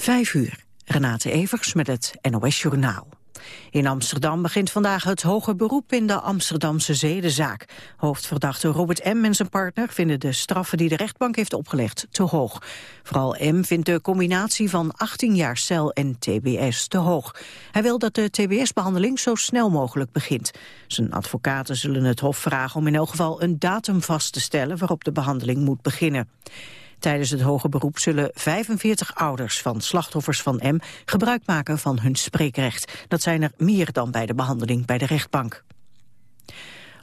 Vijf uur. Renate Evers met het NOS Journaal. In Amsterdam begint vandaag het hoger beroep in de Amsterdamse zedenzaak. Hoofdverdachte Robert M. en zijn partner vinden de straffen die de rechtbank heeft opgelegd te hoog. Vooral M. vindt de combinatie van 18 jaar cel en tbs te hoog. Hij wil dat de tbs-behandeling zo snel mogelijk begint. Zijn advocaten zullen het Hof vragen om in elk geval een datum vast te stellen waarop de behandeling moet beginnen. Tijdens het hoge beroep zullen 45 ouders van slachtoffers van M gebruik maken van hun spreekrecht. Dat zijn er meer dan bij de behandeling bij de rechtbank.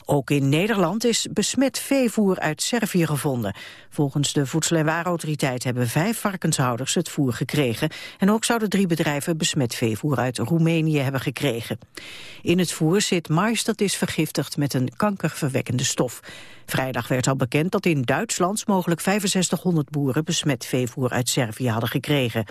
Ook in Nederland is besmet veevoer uit Servië gevonden. Volgens de Voedsel- en Warenautoriteit hebben vijf varkenshouders het voer gekregen. En ook zouden drie bedrijven besmet veevoer uit Roemenië hebben gekregen. In het voer zit mais dat is vergiftigd met een kankerverwekkende stof. Vrijdag werd al bekend dat in Duitsland mogelijk 6500 boeren besmet veevoer uit Servië hadden gekregen.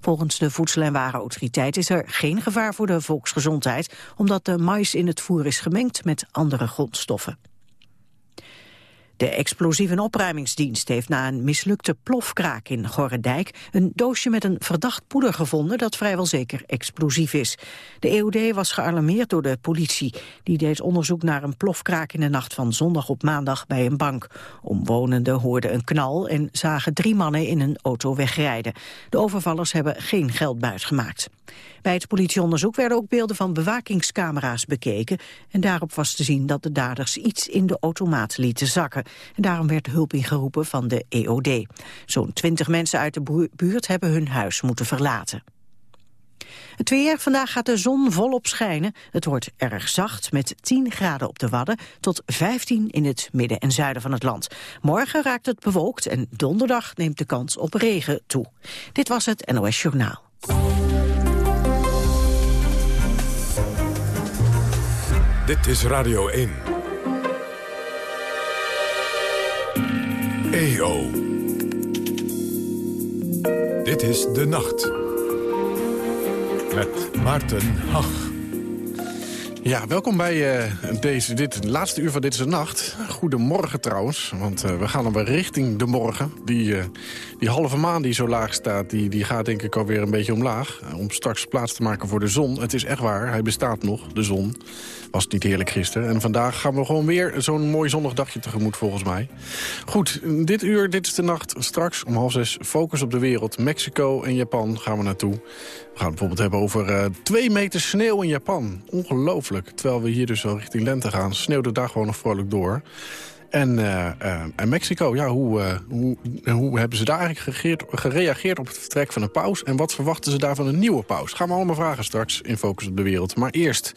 Volgens de Voedsel- en Warenautoriteit is er geen gevaar voor de volksgezondheid, omdat de mais in het voer is gemengd met andere grondstoffen. De explosieve opruimingsdienst heeft na een mislukte plofkraak in Gorredijk een doosje met een verdacht poeder gevonden dat vrijwel zeker explosief is. De EOD was gealarmeerd door de politie. Die deed onderzoek naar een plofkraak in de nacht van zondag op maandag bij een bank. Omwonenden hoorden een knal en zagen drie mannen in een auto wegrijden. De overvallers hebben geen geld buitgemaakt. Bij het politieonderzoek werden ook beelden van bewakingscamera's bekeken. En daarop was te zien dat de daders iets in de automaat lieten zakken. En daarom werd hulp ingeroepen van de EOD. Zo'n twintig mensen uit de buurt hebben hun huis moeten verlaten. Het weer, vandaag gaat de zon volop schijnen. Het wordt erg zacht met 10 graden op de Wadden tot 15 in het midden en zuiden van het land. Morgen raakt het bewolkt en donderdag neemt de kans op regen toe. Dit was het NOS Journaal. Dit is Radio 1. EO. Dit is De Nacht. Met Maarten Hach. Ja, welkom bij uh, deze, dit laatste uur van Dit is de Nacht. Goedemorgen trouwens, want uh, we gaan alweer richting de morgen. Die, uh, die halve maan die zo laag staat, die, die gaat denk ik alweer een beetje omlaag. om straks plaats te maken voor de zon. Het is echt waar, hij bestaat nog, de zon. Was het niet heerlijk gisteren. En vandaag gaan we gewoon weer zo'n mooi zonnig dagje tegemoet volgens mij. Goed, dit uur, dit is de nacht. Straks om half zes, focus op de wereld. Mexico en Japan gaan we naartoe. We gaan het bijvoorbeeld hebben over uh, twee meter sneeuw in Japan. Ongelooflijk. Terwijl we hier dus al richting lente gaan, sneeuwde daar gewoon nog vrolijk door. En, uh, uh, en Mexico, ja, hoe, uh, hoe, hoe hebben ze daar eigenlijk gereageerd, gereageerd op het vertrek van een paus? En wat verwachten ze daar van een nieuwe paus? Gaan we allemaal vragen straks in Focus op de Wereld. Maar eerst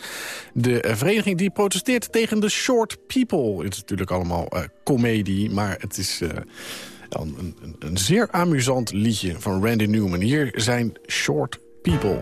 de vereniging die protesteert tegen de short people. Het is natuurlijk allemaal comedie, maar het is... Een, een, een zeer amusant liedje van Randy Newman. Hier zijn Short People.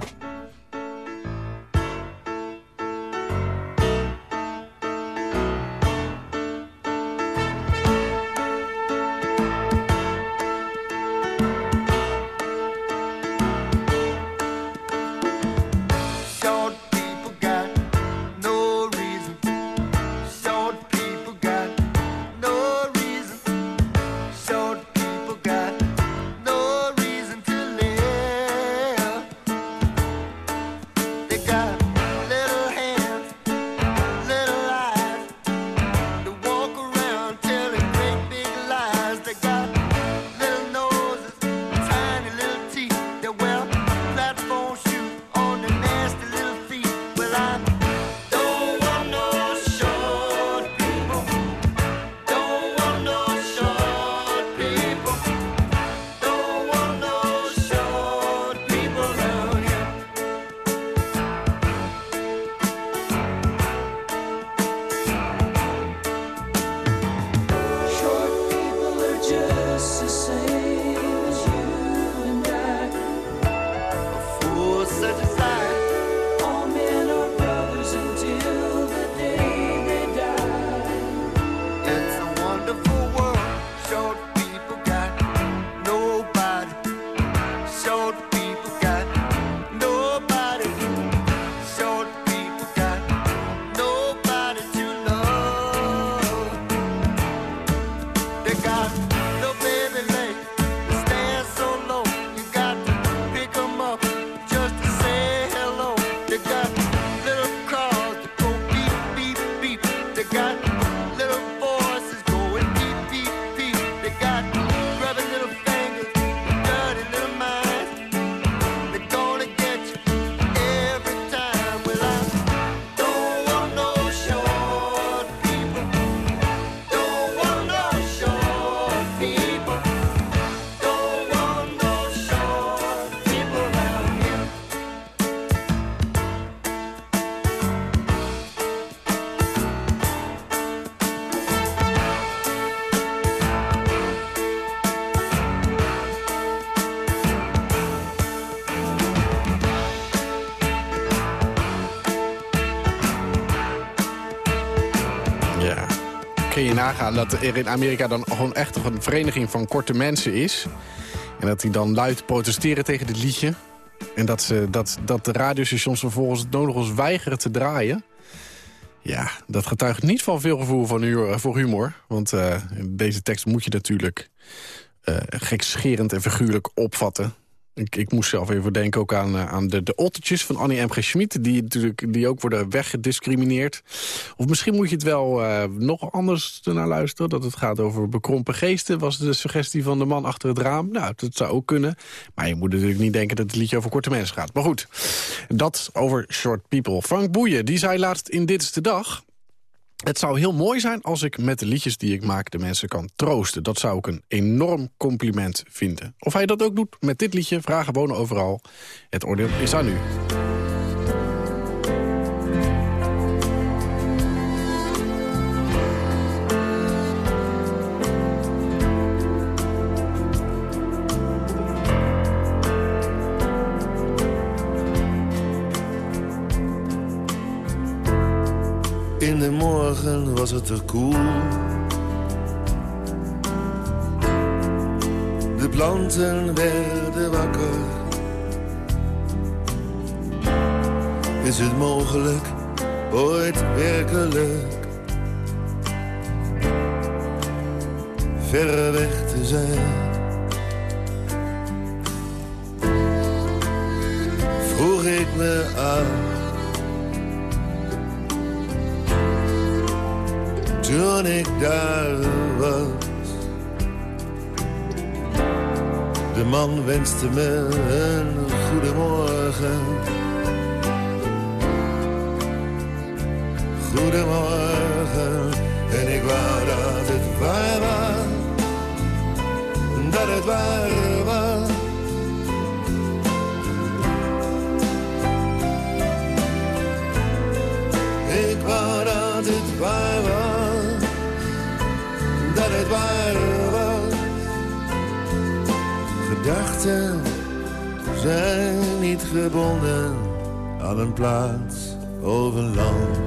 Dat er in Amerika dan gewoon echt een vereniging van korte mensen is. En dat die dan luid protesteren tegen dit liedje. En dat, ze, dat, dat de radiostations vervolgens het nodig weigeren te draaien. Ja, dat getuigt niet van veel gevoel van humor, voor humor. Want uh, deze tekst moet je natuurlijk uh, gekscherend en figuurlijk opvatten. Ik, ik moest zelf even denken ook aan, eh, aan de, de ottertjes van Annie M. G. Schmid... Die, natuurlijk, die ook worden weggediscrimineerd. Of misschien moet je het wel uh, nog anders naar luisteren. Dat het gaat over bekrompen geesten, was de suggestie van de man achter het raam. Nou, dat zou ook kunnen. Maar je moet natuurlijk niet denken dat het liedje over korte mensen gaat. Maar goed, dat over Short People. Frank Boeien, die zei laatst in Dit is de Dag... Het zou heel mooi zijn als ik met de liedjes die ik maak de mensen kan troosten. Dat zou ik een enorm compliment vinden. Of hij dat ook doet met dit liedje, vragen wonen overal. Het oordeel is aan u. de morgen was het er koel. De planten werden wakker. Is het mogelijk, ooit werkelijk, verre weg te zijn? Vroeg ik me af toen ik daar was. De man wenste me een goedemorgen. Goedemorgen, en ik wou dat het waar was. Dat het waar was. Gedachten zijn niet gebonden aan een plaats of een land.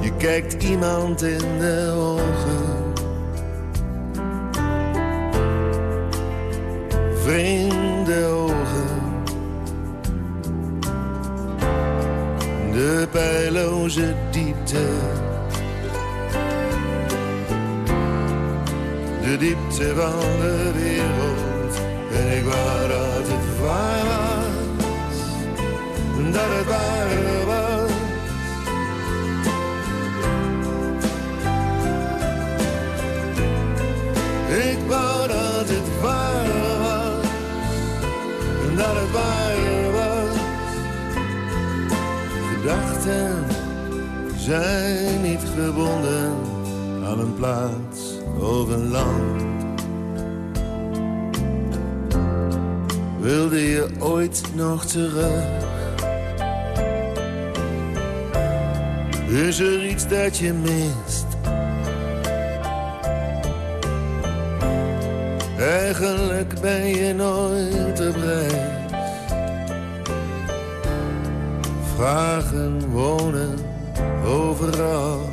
Je kijkt iemand in de ogen. Vreemde. De pijloze diepte de diepte van de wereld. En ik wou dat het waar was, dat het waar was. Ik wou dat het waar was, dat het waar was. Gedachten zijn niet gebonden aan een plaats een land. Wilde je ooit nog terug? Is er iets dat je mist? Eigenlijk ben je nooit op reis. Vragen wonen overal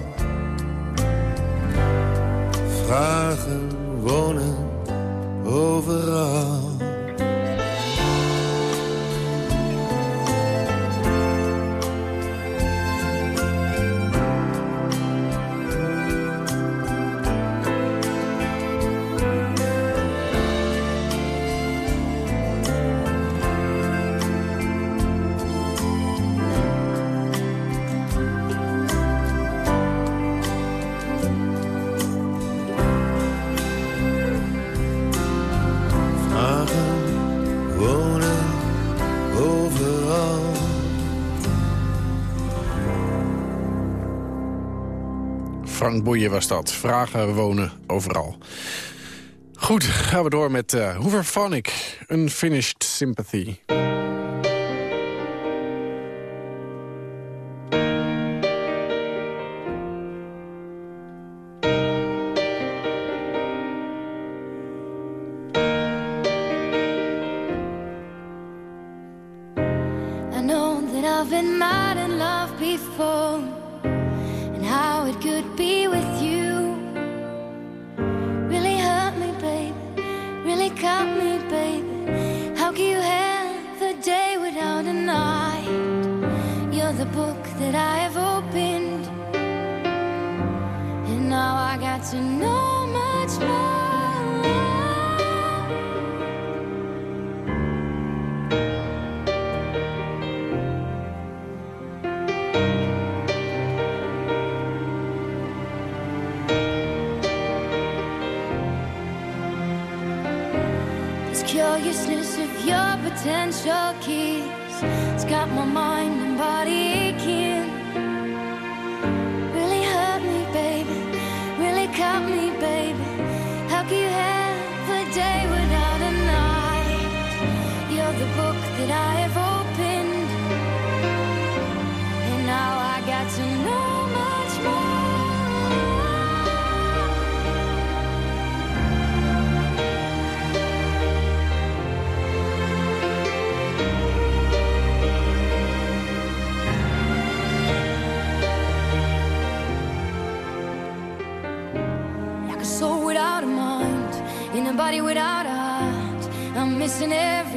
vragen wonen overal. Boeien was dat. Vragen wonen overal. Goed, gaan we door met uh, Hooverphonic. Unfinished Sympathy. potential keys. It's got my mind and body keys. nobody without. I'm missing everything.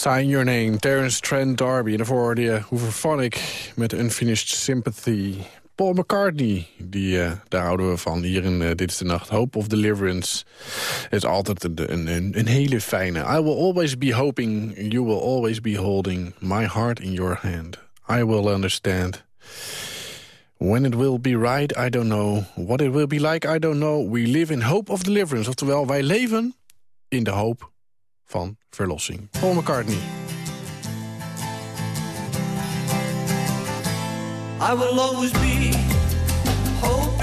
Sign Your Name, Terence Trent D'Arby. En daarvoor hoorde je met Unfinished Sympathy. Paul McCartney, die, uh, daar houden we van hier in uh, Dit is de Nacht. Hope of Deliverance is altijd een, een, een, hele fijne. I will always be hoping, you will always be holding my heart in your hand. I will understand. When it will be right, I don't know. What it will be like, I don't know. We live in hope of deliverance. Oftewel, wij leven in de hoop van verlossing. Paul McCartney. I will always be hoping,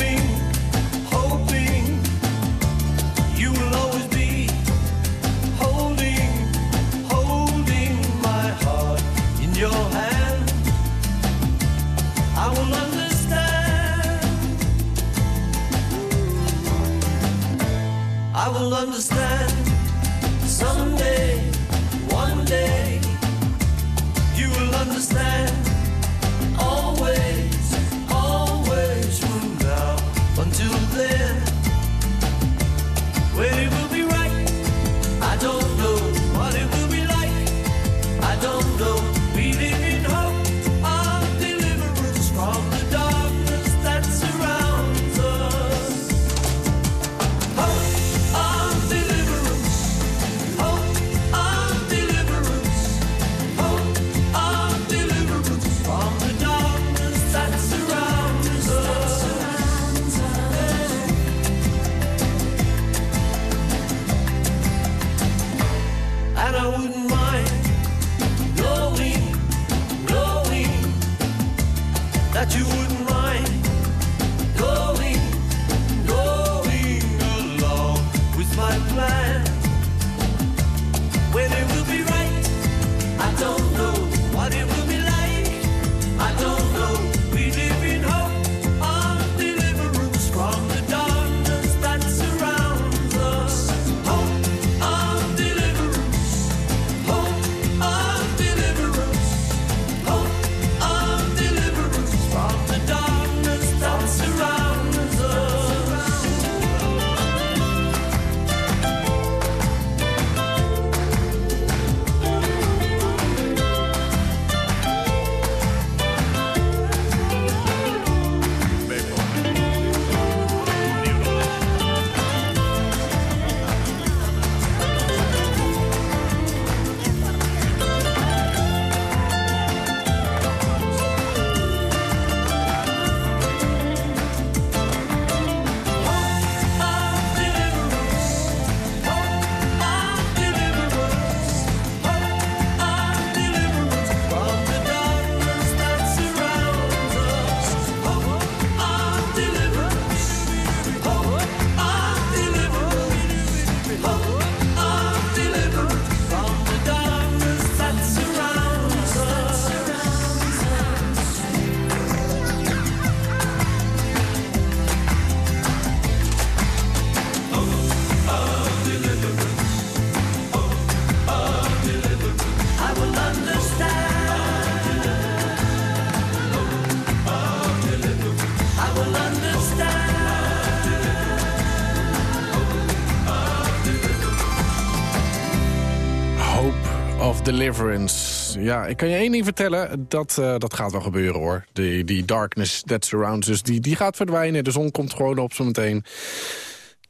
Ja, ik kan je één ding vertellen. Dat, eh, dat gaat wel gebeuren hoor. Die, die darkness that surrounds us, die, die gaat verdwijnen. De zon komt gewoon op zo meteen.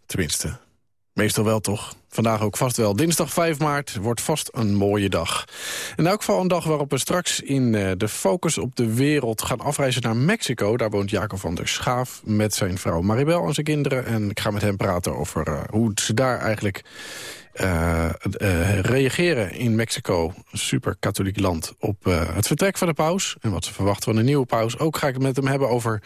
Tenminste, meestal wel toch. Vandaag ook vast wel. Dinsdag 5 maart wordt vast een mooie dag. In elk geval een dag waarop we straks in eh, de focus op de wereld gaan afreizen naar Mexico. Daar woont Jacob van der Schaaf met zijn vrouw Maribel en zijn kinderen. En ik ga met hem praten over eh, hoe ze daar eigenlijk eh, reageren in Mexico, een super katholiek land, op het vertrek van de paus. En wat ze verwachten van de nieuwe paus. Ook ga ik het met hem hebben over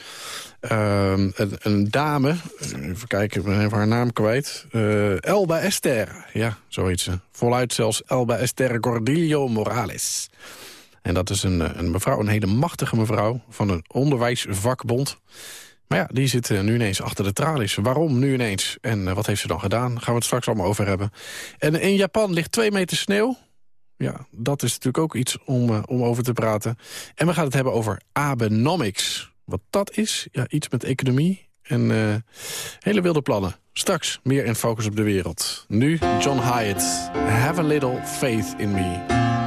een, een dame. Even kijken, ik ben even haar naam kwijt. Elba Esther. Ja, zoiets. Voluit zelfs Elba Esther Gordillo Morales. En dat is een, een mevrouw, een hele machtige mevrouw van een onderwijsvakbond. Maar ja, die zit eh, nu ineens achter de tralies. Waarom nu ineens? En eh, wat heeft ze dan gedaan? Gaan we het straks allemaal over hebben. En in Japan ligt twee meter sneeuw. Ja, dat is natuurlijk ook iets om, eh, om over te praten. En we gaan het hebben over Abenomics. Wat dat is? Ja, iets met economie en eh, hele wilde plannen. Straks meer in Focus op de Wereld. Nu John Hyatt. Have a little faith in me.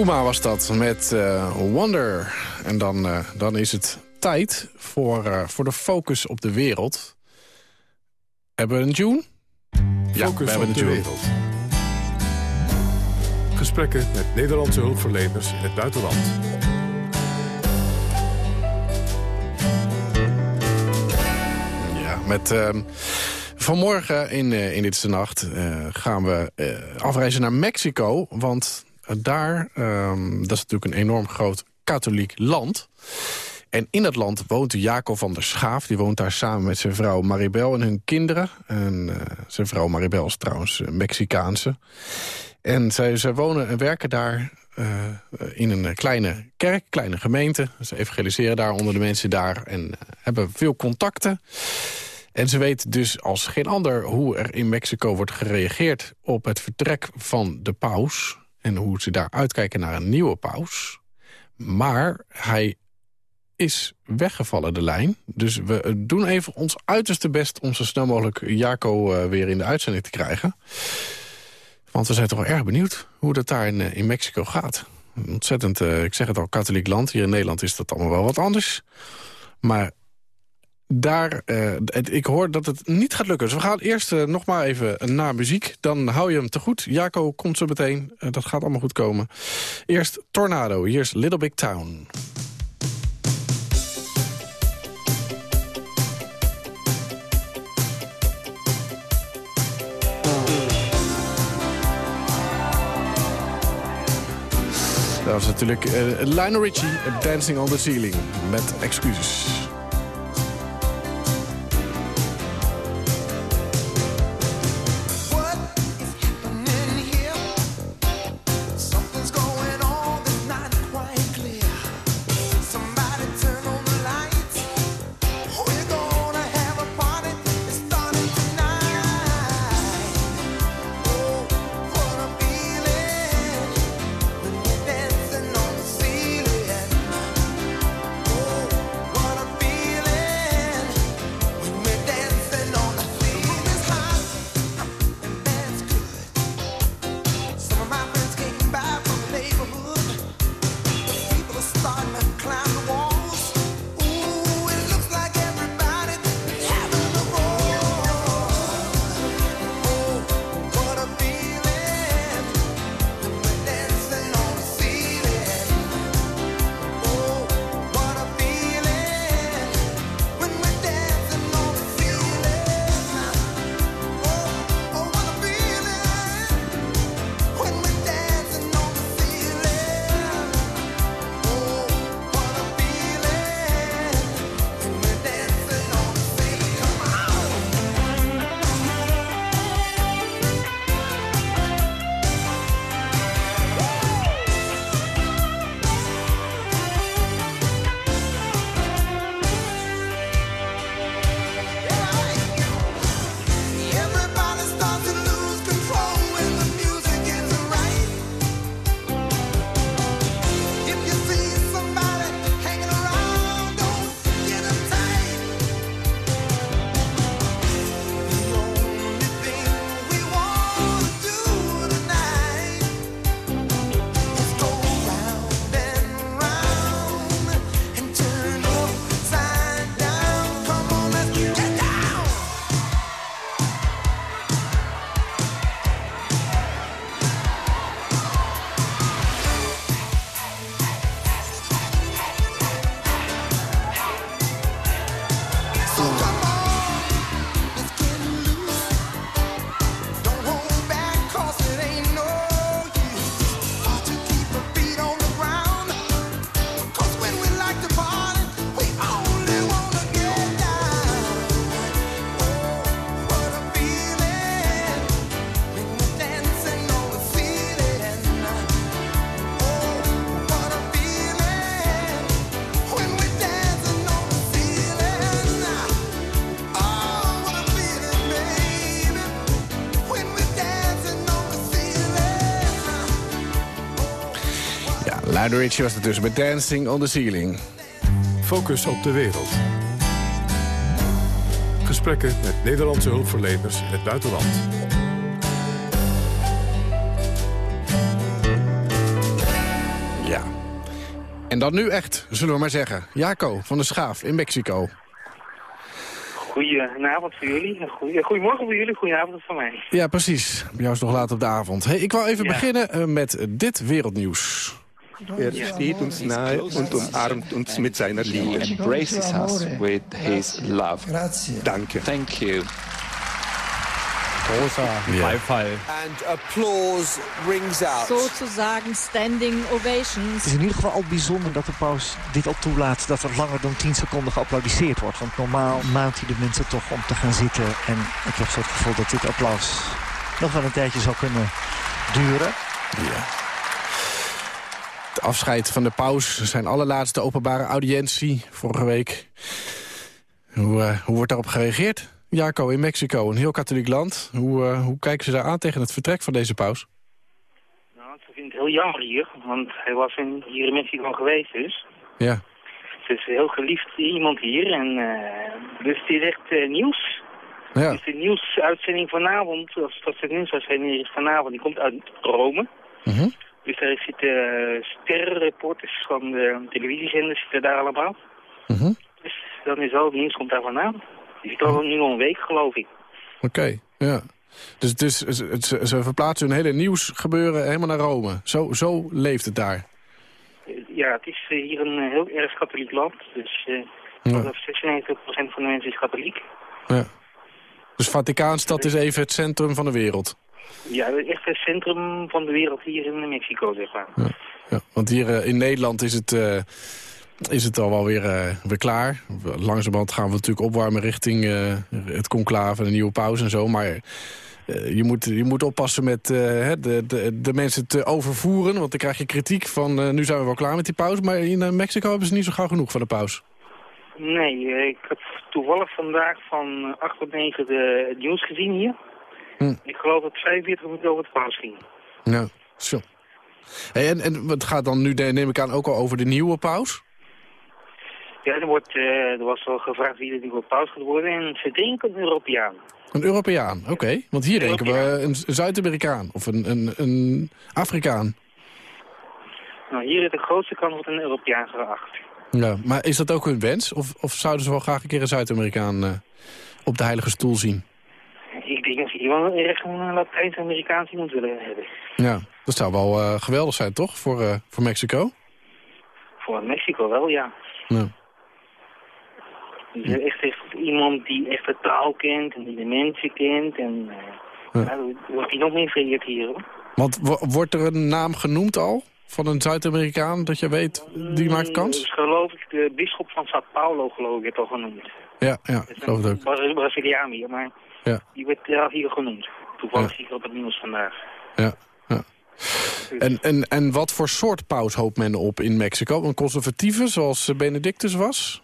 Puma was dat met eh, Wonder. En dan, eh, dan is het tijd voor, eh, voor de focus op de wereld. Hebben we een tune? Ja, Focus we hebben op een de tune. wereld. Gesprekken met Nederlandse hulpverleners in het buitenland. Ja, met ehm, vanmorgen in, eh, in Dit is de Nacht eh, gaan we eh, afreizen naar Mexico. Want daar, ehm, dat is natuurlijk een enorm groot katholiek land. En in dat land woont Jacob van der Schaaf. Die woont daar samen met zijn vrouw Maribel en hun kinderen. En eh, zijn vrouw Maribel is trouwens eh, Mexicaanse. En zij, zij wonen en werken daar eh, in een kleine kerk, kleine gemeente. Ze evangeliseren daar onder de mensen daar en eh, hebben veel contacten. En ze weet dus als geen ander hoe er in Mexico wordt gereageerd... op het vertrek van de paus. En hoe ze daar uitkijken naar een nieuwe paus. Maar hij is weggevallen, de lijn. Dus we doen even ons uiterste best... om zo snel mogelijk Jaco eh, weer in de uitzending te krijgen. Want we zijn toch wel erg benieuwd hoe dat daar in, eh, in Mexico gaat. Ontzettend, eh, ik zeg het al, katholiek land. Hier in Nederland is dat allemaal wel wat anders. Maar daar, eh, ik hoor dat het niet gaat lukken. Dus we gaan eerst eh, nog maar even naar muziek. Dan hou je hem te goed. Jaco komt zo meteen. Eh, dat gaat allemaal goed komen. Eerst Tornado. Hier is Little Big Town. Dat was natuurlijk Lionel Richie, Dancing on the Ceiling. Met excuses. Lionel Richie was er tussen met Dancing on the Ceiling. Focus op de wereld. Gesprekken met Nederlandse hulpverleners in het buitenland. Ja. En dan nu echt, zullen we maar zeggen. Jaco van de Schaaf in Mexico. Goedenavond voor jullie. Goedemorgen voor jullie, goedenavond voor mij. Ja, precies. Bij jou is nog laat op de avond. Hey, ik wou even Ja. beginnen eh, met dit wereldnieuws. Er steht uns nahe und umarmt uns mit seiner Liebe. embraces us with his love. Grazie. Danke. Thank you. And applause rings out. Sozusagen standing ovations. Het is in ieder geval al bijzonder dat de paus dit al toelaat... dat er langer dan 10 seconden geapplaudisseerd wordt. Want normaal maakt hij de mensen toch om te gaan zitten. En ik heb zo het gevoel dat dit applaus nog wel een tijdje zal kunnen duren. Ja. Het afscheid van de paus, zijn allerlaatste openbare audiëntie vorige week. Hoe, eh, hoe wordt daarop gereageerd? Jaco in Mexico, een heel katholiek land. Hoe, eh, hoe kijken ze daar aan tegen het vertrek van deze paus? Nou, ik vind het heel jammer hier, want hij was in, hier in Mexico geweest dus. Ja, Het is heel geliefd iemand hier en eh, dus het is echt nieuws. ja. Dus de nieuwsuitzending vanavond, als dat de nieuwsuitzending is vanavond, die komt uit Rome. Mhm. Dus daar zitten uh, sterrenreporters van de televisiezenders zitten daar allemaal. Mhm. Dus dan is al het nieuws komt daar vandaan. Die zit al nu al een week geloof ik. Oké, ja. Dus, dus ze, ze- verplaatsen hun hele nieuwsgebeuren helemaal naar Rome. Zo, zo leeft het daar. Ja, het is eh, hier een eh, heel erg katholiek land. Dus eh Ja. ja. 96% van de mensen is katholiek. Ja. Dus Vaticaanstad is even het centrum van de wereld. Ja, echt het centrum van de wereld hier in Mexico, zeg maar. Ja, want hier eh, in Nederland is het, eh, is het al wel weer, eh, weer klaar. Langzamerhand gaan we natuurlijk opwarmen richting het conclave, de nieuwe pauze en zo. Maar je, moet, je moet oppassen met de, de, de mensen te overvoeren. Want dan krijg je kritiek van nu zijn we wel klaar met die pauze. Maar in Mexico hebben ze niet zo gauw genoeg van de pauze. Nee, ik heb toevallig vandaag van eh, 8 tot 9 de, het nieuws gezien hier. Hm. Ik geloof dat het 45 minuten over het paus ging. Ja, zo. Hey, en, en het gaat dan nu, neem ik aan, ook al over de nieuwe paus? Ja, er, wordt, eh, er was al gevraagd wie de nieuwe paus gaat worden. En ze denken een Europeaan. Een Europeaan, oké. Want hier denken we een, een Zuid-Amerikaan of een, een, een Afrikaan. Nou, hier is de grootste kans wordt een Europeaan geacht. Ja, maar is dat ook hun wens? Of, of zouden ze wel graag een keer een Zuid-Amerikaan eh, op de heilige stoel zien? Ik denk dat ze hier wel erg een Latijns-Amerikaans iemand willen hebben. Ja, dat zou wel eh, geweldig zijn, toch? Voor, eh, voor Mexico? Voor Mexico wel, ja. Ja. Dus echt, echt iemand die echt de taal kent en die de mensen kent. En eh, Ja. dan wordt hij nog meer vereerd hier, hoor. Want wo- wordt er een naam genoemd al? Van een Zuid-Amerikaan dat je weet, die maakt kans? Dus geloof ik, de bisschop van Sao Paulo, geloof ik, het al genoemd. Ja, ja, ik geloof het ook. Bra Braziliaan hier, maar Ja. die werd ja, hier genoemd. Toevallig zie ik op het nieuws vandaag. Ja, ja. En, en, en wat voor soort paus hoopt men op in Mexico? Een conservatieve, zoals eh, Benedictus was?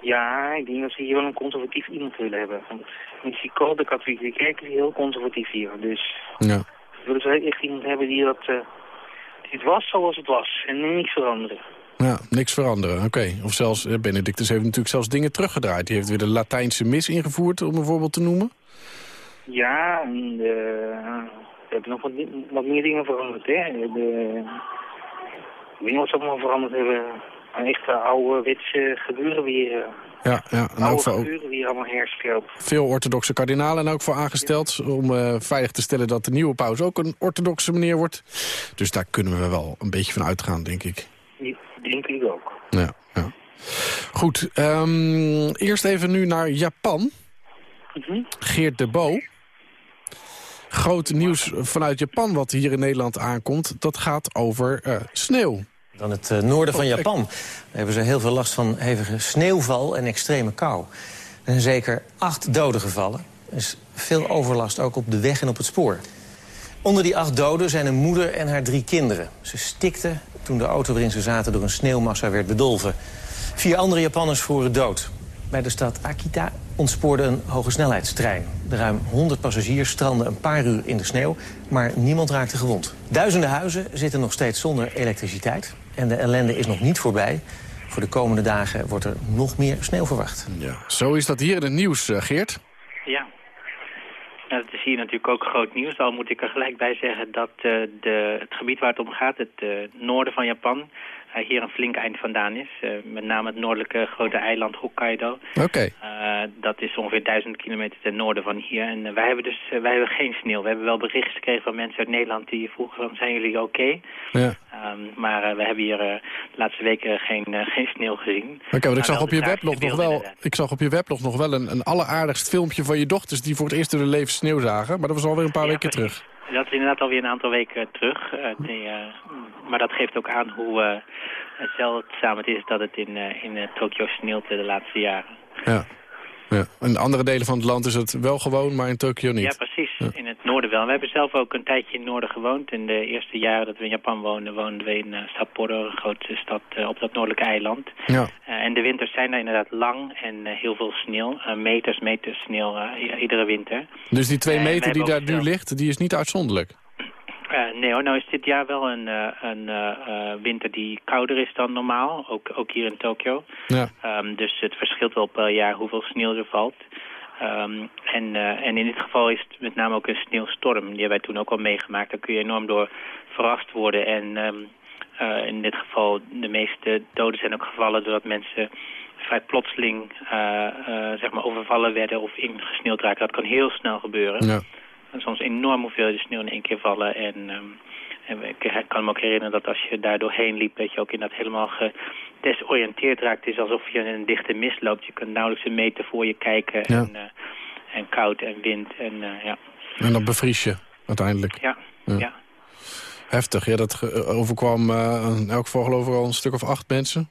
Ja, ik denk dat ze hier wel een conservatief iemand willen hebben. Want Mexico, de katholieke kerk, is heel conservatief hier. Dus Ja. willen ze echt iemand hebben die dat... die het was zoals het was en niks veranderen. Ja, niks veranderen, oké. Of zelfs, eh, Benedictus heeft natuurlijk zelfs dingen teruggedraaid. Die heeft weer de Latijnse mis ingevoerd, om een voorbeeld te noemen. Ja, en eh, er hebben nog wat, meer dingen veranderd, hè. De, ze allemaal veranderd hebben. Maar echt uh, oude wetse gebeuren weer. eh, Ja, ja. En ook voor weer allemaal hersteld. veel orthodoxe kardinalen en ook voor aangesteld... om veilig te stellen dat de nieuwe paus ook een orthodoxe meneer wordt. Dus daar kunnen we wel een beetje van uitgaan, denk ik. Denk ik ook. Ja, ja. Goed, ehm, eerst even nu naar Japan. Mhm. Geert de Bo. Groot nieuws vanuit Japan wat hier in Nederland aankomt. Dat gaat over eh, sneeuw. Dan het eh, noorden van Oh, Japan. Daar hebben ze heel veel last van hevige sneeuwval en extreme kou. Er zijn zeker acht doden gevallen. Er is veel overlast ook op de weg en op het spoor. Onder die acht doden zijn een moeder en haar drie kinderen. Ze stikten toen de auto waarin ze zaten door een sneeuwmassa werd bedolven. Vier andere Japanners voeren dood. Bij de stad Akita ontspoorde een hogesnelheidstrein. De ruim 100 passagiers stranden een paar uur in de sneeuw, maar niemand raakte gewond. Duizenden huizen zitten nog steeds zonder elektriciteit. En de ellende is nog niet voorbij. Voor de komende dagen wordt er nog meer sneeuw verwacht. Ja. Zo is dat hier in het nieuws, eh, Geert. Nou, dat is hier natuurlijk ook groot nieuws. Al moet ik er gelijk bij zeggen dat eh, de, het gebied waar het om gaat, het eh, noorden van Japan, hier een flink eind vandaan is. Eh, met name het noordelijke grote eiland Hokkaido. Oké. Eh, dat is ongeveer duizend kilometer ten noorden van hier. En eh, wij hebben dus eh, wij hebben geen sneeuw. We hebben wel berichten gekregen van mensen uit Nederland die vroegen van zijn jullie oké? Ja. Ehm, maar eh, we hebben hier eh, de laatste weken geen, eh, geen sneeuw gezien. Oké, want ik Maar zag op je weblog nog wel, ik zag op je weblog nog wel een, een alleraardigst filmpje van je dochters die voor het eerst in hun leven sneeuw zagen. Maar dat was alweer een paar Ja, weken precies. terug. Dat is inderdaad alweer een aantal weken terug. Eh, die, eh, maar dat geeft ook aan hoe eh, zeldzaam het is dat het in, eh, in eh, Tokio sneeuwt eh, de laatste jaren. Ja. Ja. In andere delen van het land is het wel gewoon, maar in Tokio niet. Ja, precies. In het noorden wel. We hebben zelf ook een tijdje in het noorden gewoond. In de eerste jaren dat we in Japan woonden, woonden we in eh, Sapporo, een grote stad eh, op dat noordelijke eiland. Ja. Eh, en de winters zijn daar inderdaad lang en heel veel sneeuw. Meters, meters sneeuw iedere winter. Dus die twee meter die daar nu ligt, die is niet uitzonderlijk. Eh, nee hoor, nou is dit jaar wel een, eh, een eh, winter die kouder is dan normaal. Ook, ook hier in Tokio. Ja. Ehm, dus het verschilt wel per jaar hoeveel sneeuw er valt. Ehm, en, en in dit geval is het met name ook een sneeuwstorm. Die hebben wij toen ook al meegemaakt. Daar kun je enorm door verrast worden. En ehm, eh, in dit geval de meeste doden zijn ook gevallen doordat mensen vrij plotseling zeg maar overvallen werden of ingesneeuwd raken. Dat kan heel snel gebeuren. Ja. En soms enorm hoeveelheden sneeuw in één keer vallen. En, ehm, en ik kan me ook herinneren dat als je daar doorheen liep... dat je ook inderdaad helemaal gedesoriënteerd raakt. Het is alsof je in een dichte mist loopt. Je kunt nauwelijks een meter voor je kijken. Ja. En, eh, en koud en wind. En, eh, ja. En dan bevries je uiteindelijk. Ja, Ja. ja. Heftig, ja, dat ge- overkwam eh, in elk geval geloof ik al een stuk of acht mensen.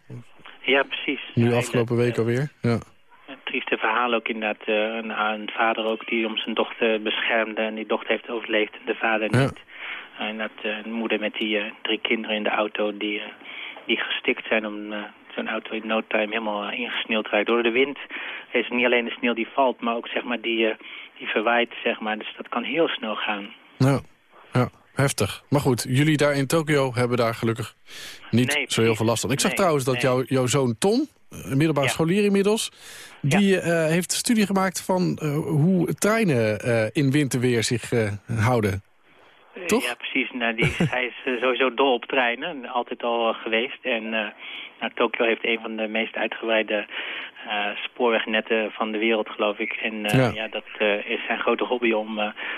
ja, precies. Nu Ja, afgelopen week alweer. Ja. Trieste verhaal ook inderdaad. eh, een, een vader ook die om zijn dochter beschermde en die dochter heeft overleefd en de vader Ja. niet. En dat eh, een moeder met die eh, drie kinderen in de auto die, eh, die gestikt zijn om eh, zo'n auto in no time helemaal eh, ingesneeuwd raakt. Door de wind is het niet alleen de sneeuw die valt, maar ook zeg maar die, eh, die verwaait zeg maar. Dus dat kan heel snel gaan. Ja. ja, heftig. Maar goed, jullie daar in Tokio hebben daar gelukkig niet Nee, zo heel veel last van. Ik zag Nee, trouwens dat nee. jouw, jouw zoon Tom, een middelbare Ja. scholier inmiddels... die eh, heeft een studie gemaakt van eh, hoe treinen eh, in winterweer zich houden. Toch? Ja, precies. Nou, die, hij is sowieso dol op treinen, altijd al geweest. En nou, Tokio heeft een van de meest uitgebreide spoorwegnetten van de wereld, geloof ik. En Ja. ja. dat is zijn grote hobby om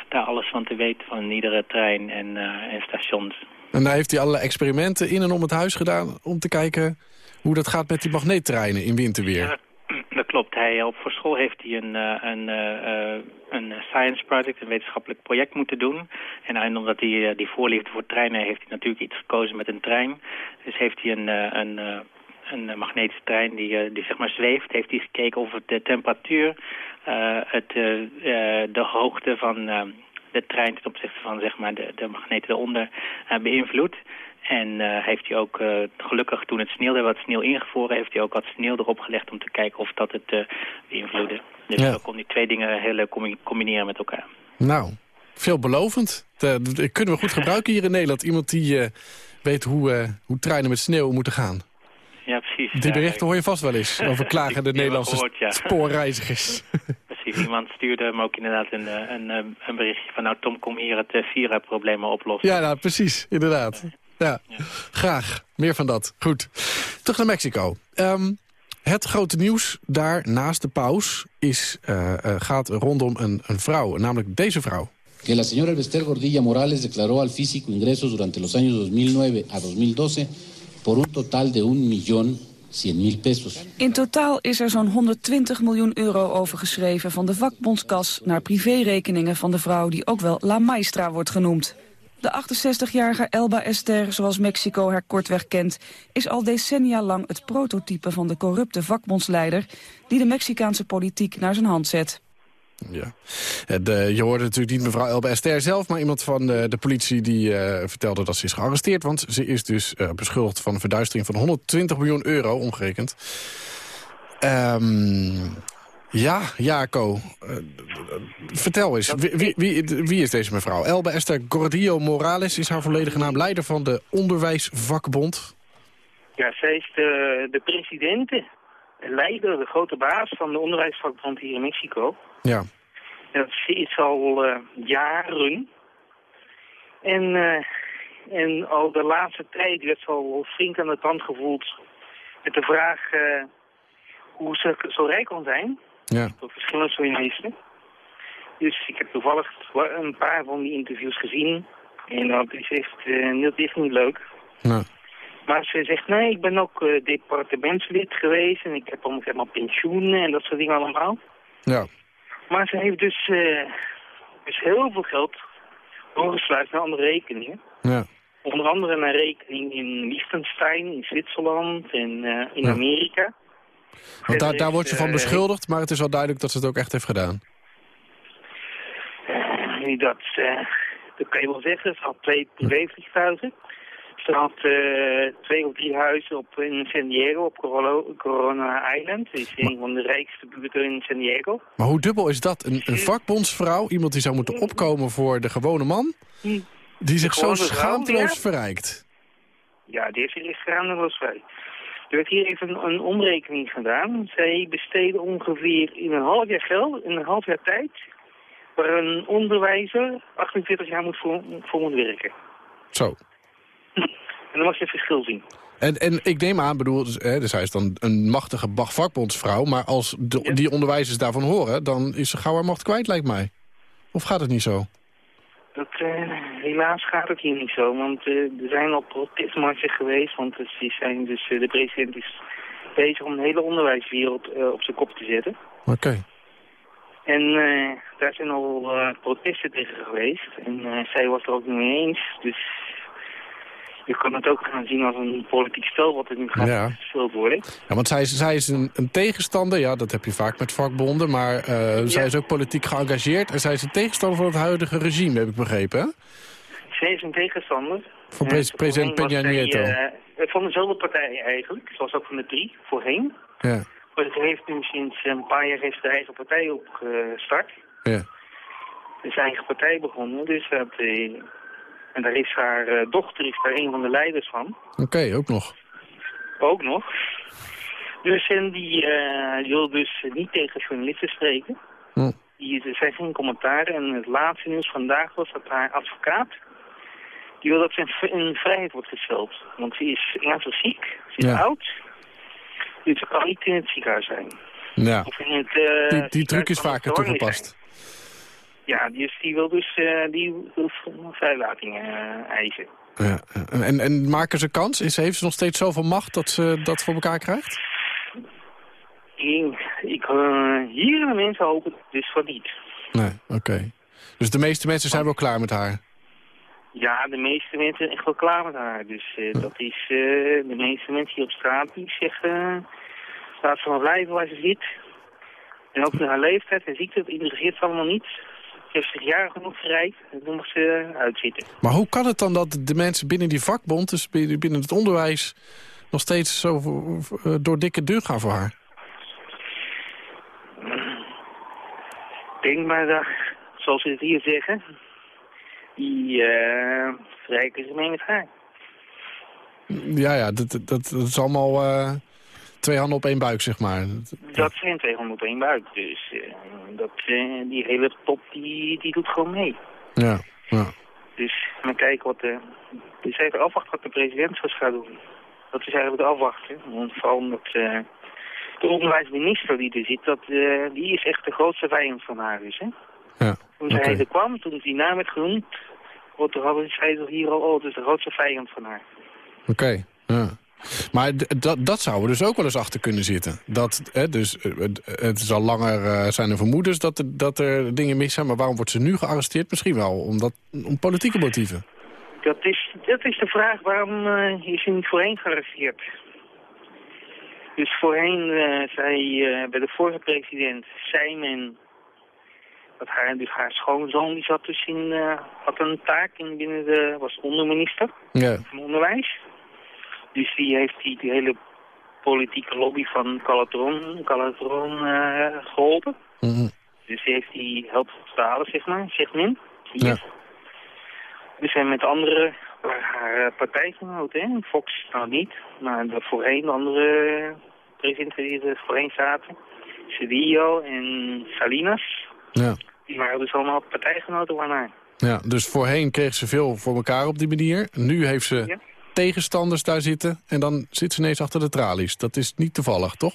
daar alles van te weten, van iedere trein en, en stations. En daar heeft hij allerlei experimenten in en om het huis gedaan... om te kijken hoe dat gaat met die magneettreinen in winterweer. Dat klopt. Hij, op voor school heeft hij een, eh, een, eh, eh, een science project, een wetenschappelijk project moeten doen. En, omdat hij die voorliefde voor treinen heeft hij natuurlijk iets gekozen met een trein. Dus heeft hij een, een, een magnetische trein die, die zeg maar zweeft. Heeft hij gekeken of de temperatuur, het, de hoogte van de trein ten opzichte van zeg maar, de, de magneten eronder beïnvloedt. En eh, heeft hij ook eh, gelukkig toen het sneeuwde, wat sneeuw ingevroren, heeft hij ook wat sneeuw erop gelegd om te kijken of dat het eh beïnvloedde. Dus Ja. zo kon die twee dingen heel leuk combi- combineren met elkaar. Nou, veelbelovend. Dat dat kunnen we goed gebruiken hier in Nederland. Iemand die eh, weet hoe, eh, hoe treinen met sneeuw moeten gaan. Ja, precies. Die berichten hoor je vast wel eens over klagende Nederlandse gehoord, ja. spoorreizigers. Precies, iemand stuurde me ook inderdaad een, een, een berichtje van... nou Tom, kom hier het uh, Vira-probleem maar oplossen. Ja, nou, precies, inderdaad. Ja, graag. Meer van dat. Goed. Terug naar Mexico. Ehm, het grote nieuws daar naast de paus is, eh, eh, gaat rondom een, een vrouw, namelijk deze vrouw. que la señora Elvester Gordilla Morales declaró al físico ingresos durante los años 2009 a 2012 por un total de 1.100.000 pesos. In totaal is er zo'n 120 miljoen euro overgeschreven van de vakbondskas naar privérekeningen van de vrouw die ook wel La Maestra wordt genoemd. De 68-jarige Elba Ester, zoals Mexico haar kortweg kent, is al decennia lang het prototype van de corrupte vakbondsleider die de Mexicaanse politiek naar zijn hand zet. Ja. Eh, je hoorde natuurlijk niet mevrouw Elba Esther zelf... maar iemand van de, de politie die eh, vertelde dat ze is gearresteerd... want ze is dus eh, beschuldigd van een verduistering van 120 miljoen euro, omgerekend. Ehm, Ja, Jaco. Eh, vertel eens, wie, wie, wie, wie is deze mevrouw? Elba Esther Gordillo Morales is haar volledige naam. Leider van de Onderwijsvakbond. Ja, zij is de, de president, de leider, de grote baas van de onderwijsvakbond hier in Mexico. Ja. En dat is al eh, jaren. En, eh, en al de laatste tijd werd ze al flink aan de tand gevoeld met de vraag hoe ze zo rijk kan zijn. Ja. Door verschillende Surinamesen. Dus ik heb toevallig een paar van die interviews gezien. En dat is echt, eh, dat is niet leuk. Nou. Maar ze zegt, nee, ik ben ook eh, departementslid geweest en ik heb ook helemaal pensioenen en dat soort dingen allemaal. Ja. Maar ze heeft dus, eh, dus heel veel geld doorgesluist naar andere rekeningen. Ja. Onder andere naar rekening in Liechtenstein, in Zwitserland en eh, in Ja. Amerika. Want daar, daar wordt ze van beschuldigd, maar het is wel duidelijk dat ze het ook echt heeft gedaan. Eh, dat, eh, dat kan je wel zeggen. Ze had twee privévliegtuigen. Ze had eh, twee of drie huizen op, in San Diego, op Corona, Island. Dat is een van de rijkste buurten in San Diego. Maar hoe dubbel is dat? Een, een vakbondsvrouw, iemand die zou moeten opkomen voor de gewone man... die zich zo schaamteloos verrijkt. Ja, deze is schaamteloos vrij. Er werd hier even een, een omrekening gedaan. Zij besteden ongeveer in een half jaar geld, in een half jaar tijd... waar een onderwijzer 48 jaar moet voor, voor moet werken. Zo. En dan mag je het verschil zien. En, en ik neem aan, bedoel, dus, hè, dus hij is dan een machtige vakbondsvrouw... maar als de, die onderwijzers daarvan horen, dan is ze gauw haar macht kwijt, lijkt mij. Of gaat het niet zo? Dat, eh, helaas gaat het hier niet zo, want eh, er zijn al protestmarsen geweest, want die zijn dus, eh, de president is bezig om de hele onderwijswereld eh, op zijn kop te zetten. Oké. En daar zijn al protesten tegen geweest en zij was er ook niet mee eens, dus je kan het ook gaan zien als een politiek spel wat er nu gaat Ja. gespeeld worden. Ja, want zij is, zij is een, een tegenstander, ja, dat heb je vaak met vakbonden... maar zij is ook politiek geëngageerd... en zij is een tegenstander van het huidige regime, heb ik begrepen, hè? Is een tegenstander. Van Eh, pres- president Peña Nieto. eh, van dezelfde partij eigenlijk, zoals ook van de drie voorheen. Ja, Maar ze heeft nu sinds een paar jaar heeft haar eigen partij opgestart. ja. Is eigen partij begonnen. Dus dat, eh, en daar is haar eh, dochter is daar een van de leiders van. Oké, ook nog. Ook nog. Dus en die, eh, wil dus niet tegen journalisten spreken. Hm. Die, er zijn geen commentaren. En het laatste nieuws vandaag was dat haar advocaat... die wil dat ze in, vrijheid wordt gesteld. Want ze is ernstig ziek. Ze is Ja. oud. Dus ze kan niet in het ziekenhuis zijn. Ja. Of in het, eh, Die, die truc is vaker toegepast. Ja, die, is, die wil dus eh, die wil vrijlating eh, eisen. Ja. En, en, en maken ze kans? Is, heeft ze nog steeds zoveel macht dat ze dat voor elkaar krijgt? Ik, ik, hier de mensen hopen dus van niet. Nee, oké. Dus de meeste mensen zijn wel klaar met haar? Ja, de meeste mensen zijn echt wel klaar met haar. Dus eh, dat is eh, de meeste mensen hier op straat die zeggen... eh, laat ze maar blijven waar ze zit. En ook haar leeftijd en ziekte, dat interesseert ze allemaal niet. Ze heeft zich jaren genoeg gereid en toen mag ze uitzitten. Maar hoe kan het dan dat de mensen binnen die vakbond, dus binnen het onderwijs... nog steeds zo door dikke deur gaan voor haar? Denk maar dat, zoals ze het hier zeggen, die eh verrijken zich mee met haar. Ja, ja, dat, dat, dat is allemaal eh, twee handen op één buik, zeg maar. Dat zijn twee handen op één buik. Dus eh, dat, eh, die hele top die, die doet gewoon mee. Ja, ja. Dus we kijken wat de... Dus even afwachten wat de president gaat doen. Dat is eigenlijk het afwachten. Want vooral omdat eh, de onderwijsminister die er zit, dat, eh, die is echt de grootste vijand van haar. Dus, hè? Ja, Toen zij er kwam, toen die naam werd genoemd, toen hadden zij toch hier al, oh, het is de grootste vijand van haar. Oké, ja. Maar dat, dat zou er dus ook wel eens achter kunnen zitten. Dat, hè, dus, eh, het, is al langer eh, zijn er vermoedens dat er, dat er dingen mis zijn... maar waarom wordt ze nu gearresteerd? Misschien wel omdat, om politieke motieven. Dat is, dat is de vraag, waarom eh, is ze niet voorheen gearresteerd? Dus voorheen zei bij de vorige president, zei men dat haar, dus haar schoonzoon die zat dus in, eh, had een taak in binnen de, was onderminister Ja. van onderwijs. Dus die heeft die, die hele politieke lobby van Calatron, Calatron eh, geholpen. Mhm. Dus die heeft die helpt vertalen, zeg maar, zegt men. Ja. Dus en met andere haar eh, partijgenoten, hè. Fox nou niet, maar de voorheen de andere presidenten die er voorheen zaten. Cedillo en Salinas, Ja. Die waren dus allemaal partijgenoten van haar. Ja, dus voorheen kreeg ze veel voor elkaar op die manier. Nu heeft ze Ja. tegenstanders daar zitten en dan zit ze ineens achter de tralies. Dat is niet toevallig, toch?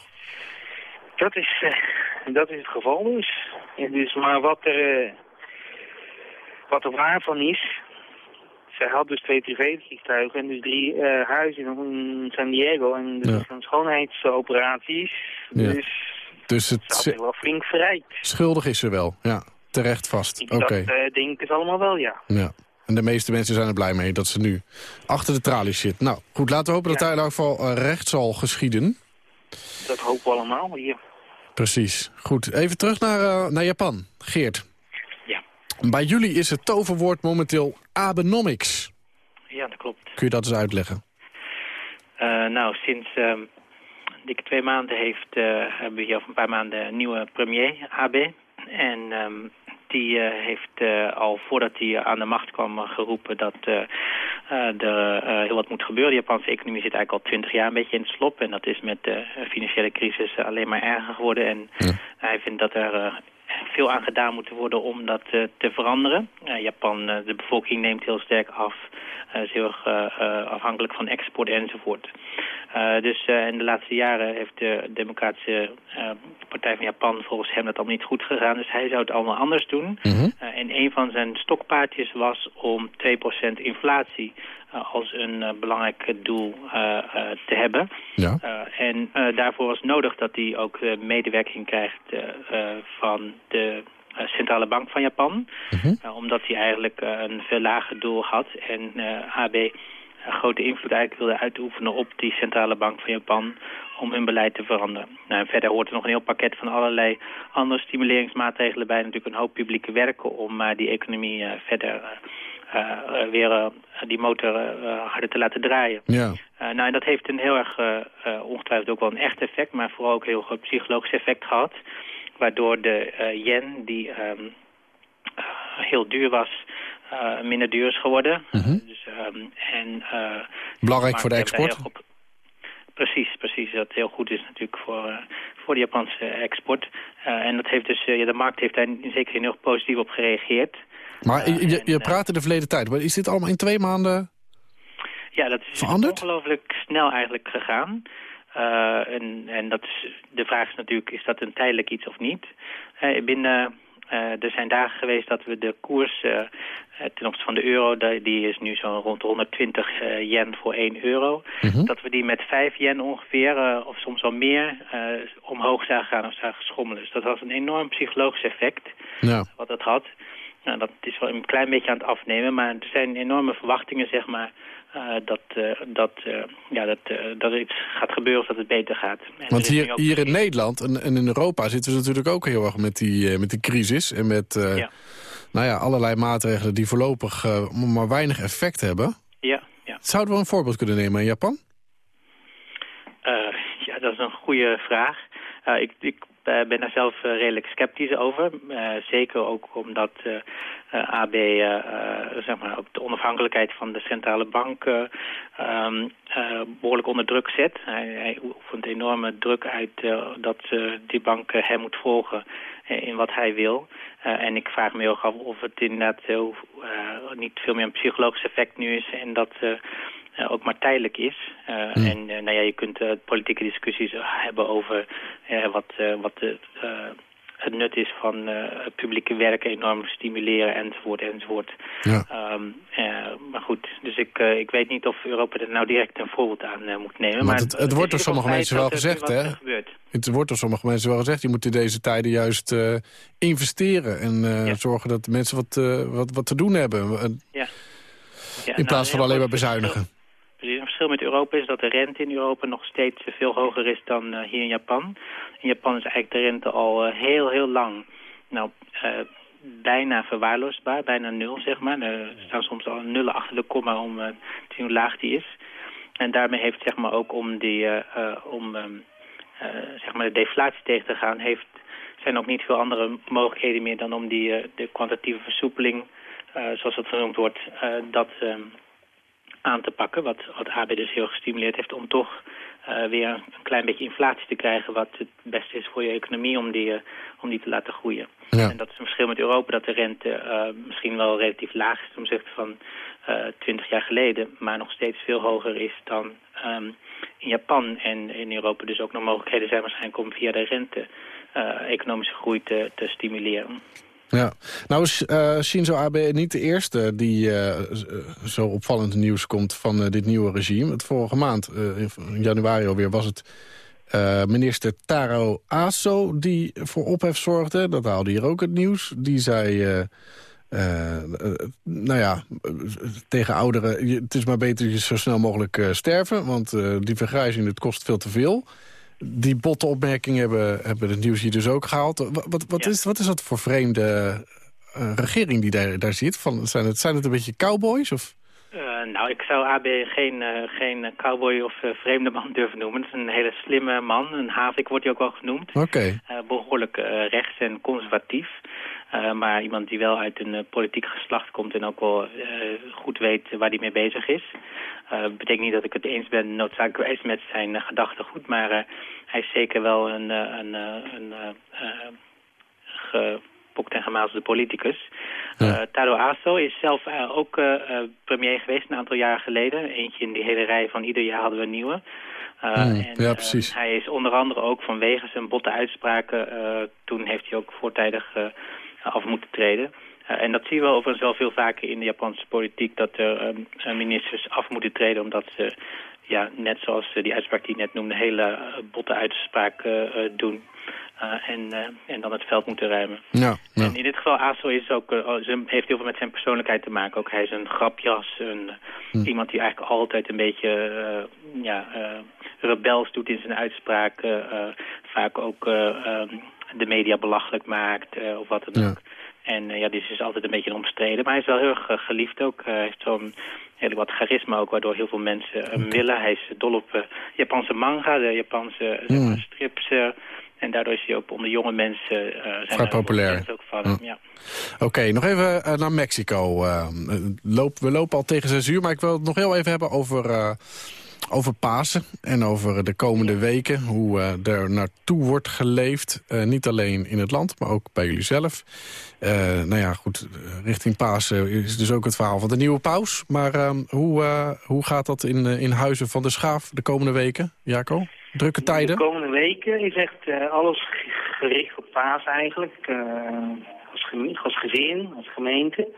Dat is, eh, dat is het geval dus. En dus maar wat er, eh, wat er waar van is... Zij had dus twee privévliegtuigen en dus drie eh, huizen in San Diego. En dus Ja. schoonheidsoperaties. Ja. Dus Dus het, ze had wel flink verrijkt. schuldig is ze wel, ja. Terecht vast, oké. Dat eh, denken ze allemaal wel, ja. Ja. En de meeste mensen zijn er blij mee dat ze nu achter de tralies zit. Nou, goed, laten we hopen dat daar in elk geval eh, recht zal geschieden. Dat hopen we allemaal hier. Precies. Goed, even terug naar, eh, naar Japan. Geert. Ja. Bij jullie is het toverwoord momenteel Abenomics. Ja, dat klopt. Kun je dat eens uitleggen? Eh, nou, sinds ehm dikke twee maanden heeft, eh, hebben we hier over een paar maanden een nieuwe premier, AB. En ehm, die eh, heeft eh, al voordat hij aan de macht kwam eh, geroepen dat er heel wat moet gebeuren. De Japanse economie zit eigenlijk al twintig jaar een beetje in het slop. En dat is met de financiële crisis alleen maar erger geworden. En hij vindt dat er veel aan gedaan moet worden om dat te veranderen. Japan, de bevolking neemt heel sterk af. Eh, is heel erg eh, eh, afhankelijk van export enzovoort. Dus in de laatste jaren heeft de Democratische Partij van Japan volgens hem dat allemaal niet goed gegaan. Dus hij zou het allemaal anders doen. Mhm. En een van zijn stokpaardjes was om 2% inflatie als een belangrijk doel te hebben. Ja. En daarvoor was nodig dat hij ook medewerking krijgt van de centrale bank van Japan. Eh, omdat hij eigenlijk eh, een veel lager doel had. En eh, AB grote invloed eigenlijk wilde uitoefenen op die centrale bank van Japan om hun beleid te veranderen. Nou, en verder hoort er nog een heel pakket van allerlei andere stimuleringsmaatregelen bij. Natuurlijk een hoop publieke werken om eh, die economie eh, verder eh, eh, weer eh, die motor eh, harder te laten draaien. Ja. Uh, nou, en dat heeft een heel erg, uh, uh, ongetwijfeld ook wel een echt effect, maar vooral ook een heel groot psychologisch effect gehad. Waardoor de uh, yen, die um, heel duur was, minder duur is geworden. -hmm. dus, um, en, Belangrijk voor de export? Op... Precies, precies. Dat heel goed is natuurlijk voor, voor de Japanse export. en dat heeft dus, ja, de markt heeft daar in zekere zin heel positief op gereageerd. Maar je, je, je praat in de verleden tijd, maar is dit allemaal in twee maanden ja, dat is ongelooflijk snel eigenlijk gegaan. Uh, en, en dat is, de vraag is natuurlijk, is dat een tijdelijk iets of niet? Uh, binnen, uh, er zijn dagen geweest dat we de koers ten opzichte van de euro, die is nu zo rond de 120 yen voor 1 euro. -hmm. Dat we die met 5 yen ongeveer, of soms wel meer, omhoog zagen gaan of zagen schommelen. Dus dat was een enorm psychologisch effect ja. wat dat had. Nou, dat is wel een klein beetje aan het afnemen, maar er zijn enorme verwachtingen, zeg maar, uh, dat, uh, dat, uh, ja, dat, dat er iets gaat gebeuren of dat het beter gaat. En Want hier, hier in Nederland en, en, in Europa zitten we natuurlijk ook heel erg met die, met die crisis. En met ja. Nou ja, allerlei maatregelen die voorlopig maar weinig effect hebben. Ja, ja. Zouden we een voorbeeld kunnen nemen in Japan? ja, dat is een goede vraag. ik, ik ben daar zelf redelijk sceptisch over. zeker ook omdat AB zeg maar, op de onafhankelijkheid van de centrale bank um, behoorlijk onder druk zet. Hij, hij oefent enorme druk uit dat die bank hem moet volgen in wat hij wil. en ik vraag me heel af of het inderdaad heel, niet veel meer een psychologisch effect nu is en dat... Uh, ook maar tijdelijk is. Uh, hmm. En uh, nou ja, je kunt politieke discussies hebben over wat, wat het nut is van publieke werken enorm stimuleren enzovoort enzovoort. Ja. Um, maar goed, dus ik, ik weet niet of Europa er nou direct een voorbeeld aan moet nemen. Maar, het, het wordt door sommige mensen wel gezegd, hè? Het wordt door sommige mensen wel gezegd, je moet in deze tijden juist investeren en ja. zorgen dat de mensen wat, wat, wat te doen hebben. Ja. Ja, in plaats nou, van alleen maar bezuinigen. Europa is dat de rente in Europa nog steeds veel hoger is dan uh, hier in Japan. In Japan is eigenlijk de rente al uh, heel, heel lang nou, uh, bijna verwaarloosbaar, bijna nul zeg maar. Er staan soms al nullen achter de komma om te zien hoe laag die is. en daarmee heeft zeg maar ook om, die, eh, eh, om ehm, eh, zeg maar de deflatie tegen te gaan... Heeft, zijn ook niet veel andere mogelijkheden meer dan om die, eh, de kwantitatieve versoepeling... eh, zoals dat genoemd wordt, eh, dat ehm, aan te pakken. Wat, wat AB dus heel gestimuleerd heeft om toch eh, weer een klein beetje inflatie te krijgen... wat het beste is voor je economie om die, eh, om die te laten groeien. Ja. En dat is een verschil met Europa, dat de rente eh, misschien wel relatief laag is... ten opzichte van twintig jaar geleden, maar nog steeds veel hoger is dan ehm, in Japan. En in Europa dus ook nog mogelijkheden zijn waarschijnlijk om via de rente... economische groei te, te stimuleren. Ja, nou is eh, Shinzo Abe niet de eerste die eh, eh, zo opvallend nieuws komt van dit nieuwe regime. Het vorige maand, in januari alweer, was het minister Taro Aso die voor ophef zorgde. Dat haalde hier ook het nieuws. Die zei, nou ja, tegen ouderen, het is maar beter je zo snel mogelijk sterven. Want die vergrijzing, het kost veel te veel. Die botte opmerkingen hebben, hebben het nieuws hier dus ook gehaald. Wat, wat, wat, is, wat is dat voor vreemde eh, regering die daar, daar zit? Van, zijn, het, zijn het een beetje cowboys? Of? Eh, nou, ik zou AB geen, eh, geen cowboy of vreemde man durven noemen. Het is een hele slimme man. Een havik wordt hij ook wel genoemd. Oké. Eh, behoorlijk eh, rechts en conservatief. Eh, maar iemand die wel uit een eh, politiek geslacht komt en ook wel eh, goed weet waar hij mee bezig is. Eh betekent niet dat ik het eens ben noodzakelijkerwijs met zijn uh, gedachtegoed. Maar uh, hij is zeker wel een, uh, een, uh, een uh, gepokt en gemazelde politicus. Ja. Uh, Taro Aso is zelf uh, ook uh, premier geweest een aantal jaar geleden. Eentje in die hele rij van ieder jaar hadden we een nieuwe. Uh, mm, en, ja, precies. Uh, hij is onder andere ook vanwege zijn botte uitspraken... Uh, toen heeft hij ook voortijdig uh, af moeten treden. Uh, en dat zien we overigens wel veel vaker in de Japanse politiek... dat er uh, ministers af moeten treden omdat ze, ja, net zoals uh, die uitspraak die ik net noemde... hele botte uitspraken doen. Uh, en, uh, en dan het veld moeten ruimen. Ja, ja. En in dit geval, Aso is ook, uh, heeft heel veel met zijn persoonlijkheid te maken. Ook hij is een grapjas, een, hm. iemand die eigenlijk altijd een beetje ja, rebels doet in zijn uitspraken. vaak ook um, de media belachelijk maakt of wat dan ook. En ja, dit is altijd een beetje omstreden. Maar hij is wel heel erg geliefd ook. Hij heeft zo'n heel wat charisma ook, waardoor heel veel mensen hem willen. Hij is dol op Japanse manga, de Japanse hm. strips... En daardoor is hij ook onder jonge mensen... Uh, zijn Vrij populair. Ook van, ja. ja. Oké, okay, nog even uh, naar Mexico. Uh, loop, we lopen al tegen zes uur, maar ik wil het nog heel even hebben over, uh, over Pasen. En over de komende weken, hoe er naartoe wordt geleefd. niet alleen in het land, maar ook bij jullie zelf. nou ja, goed, richting Pasen is dus ook het verhaal van de nieuwe paus. Maar hoe, hoe gaat dat in, in Huizen van de Schaaf de komende weken, Jaco? Drukke tijden? De komende weken is echt uh, alles gericht op paas eigenlijk. Uh, als, als gezin, als gemeente.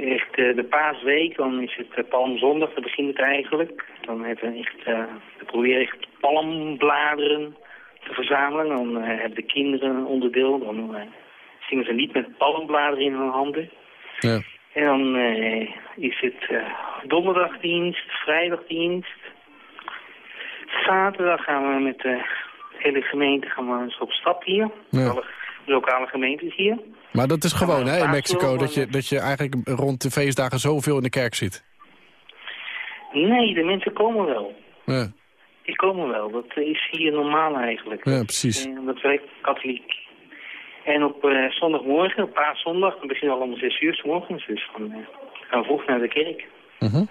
Echt uh, de paasweek, dan is het palmzondag, dan begint het eigenlijk. Dan hebben we echt, we proberen echt palmbladeren te verzamelen. Dan hebben de kinderen een onderdeel. Dan zingen ze niet met palmbladeren in hun handen. Ja. En dan is het donderdagdienst, vrijdagdienst. Zaterdag gaan we met de hele gemeente gaan we eens op stap hier. Ja. Alle lokale gemeentes hier. Maar dat is gewoon hè, in Mexico, dat je, dat je eigenlijk rond de feestdagen zoveel in de kerk zit. Nee, de mensen komen wel. Ja. Die komen wel. Dat is hier normaal eigenlijk. Ja, precies. En dat werkt katholiek. En op uh, zondagmorgen, op paaszondag, dan beginnen we al om zes uur s morgens. Dus dan uh, gaan we vroeg naar de kerk. Uh -huh.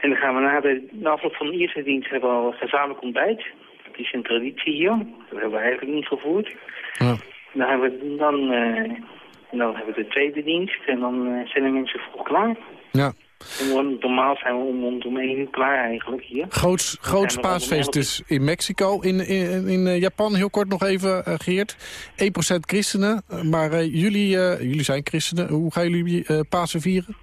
En dan gaan we na de, de afloop van de eerste dienst hebben we al gezamenlijk ontbijt. Dat is een traditie hier. Dat hebben we eigenlijk niet gevoerd. Ja. Dan hebben we, dan, uh, dan hebben we de tweede dienst en dan uh, zijn de mensen vroeg klaar. Ja. En normaal zijn we om, om, om één uur klaar eigenlijk hier. Groots, groots paasfeest dus in Mexico. In, in, in Japan, heel kort nog even, uh, Geert. 1% christenen, maar jullie, jullie zijn christenen. Hoe gaan jullie Pasen vieren?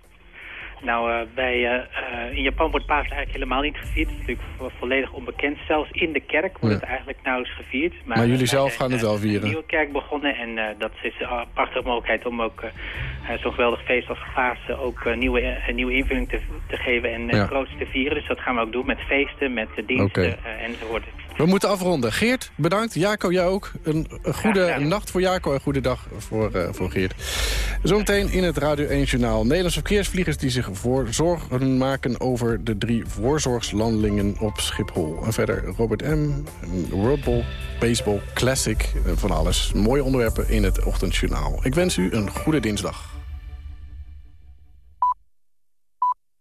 Nou, bij, uh, in Japan wordt Pasen eigenlijk helemaal niet gevierd. Het is natuurlijk volledig onbekend. Zelfs in de kerk wordt ja. het eigenlijk nauwelijks gevierd. Maar, maar jullie zelf gaan het wel vieren? een nieuwe kerk begonnen. En dat is een prachtige mogelijkheid om ook zo'n geweldig feest als Pasen... ook nieuwe, nieuwe invulling te, te geven en ja. groots te vieren. Dus dat gaan we ook doen met feesten, met diensten okay. enzovoort. We moeten afronden. Geert, bedankt. Jaco, jij ook. Een, een goede nacht voor Jaco en goede dag voor, eh, voor Geert. Zometeen in het Radio 1 Journaal. Nederlandse verkeersvliegers die zich voor zorgen maken... over de drie voorzorgslandelingen op Schiphol. En verder Robert M., World Bowl, Baseball, Classic, eh, van alles. Mooie onderwerpen in het Ochtendjournaal. Ik wens u een goede dinsdag.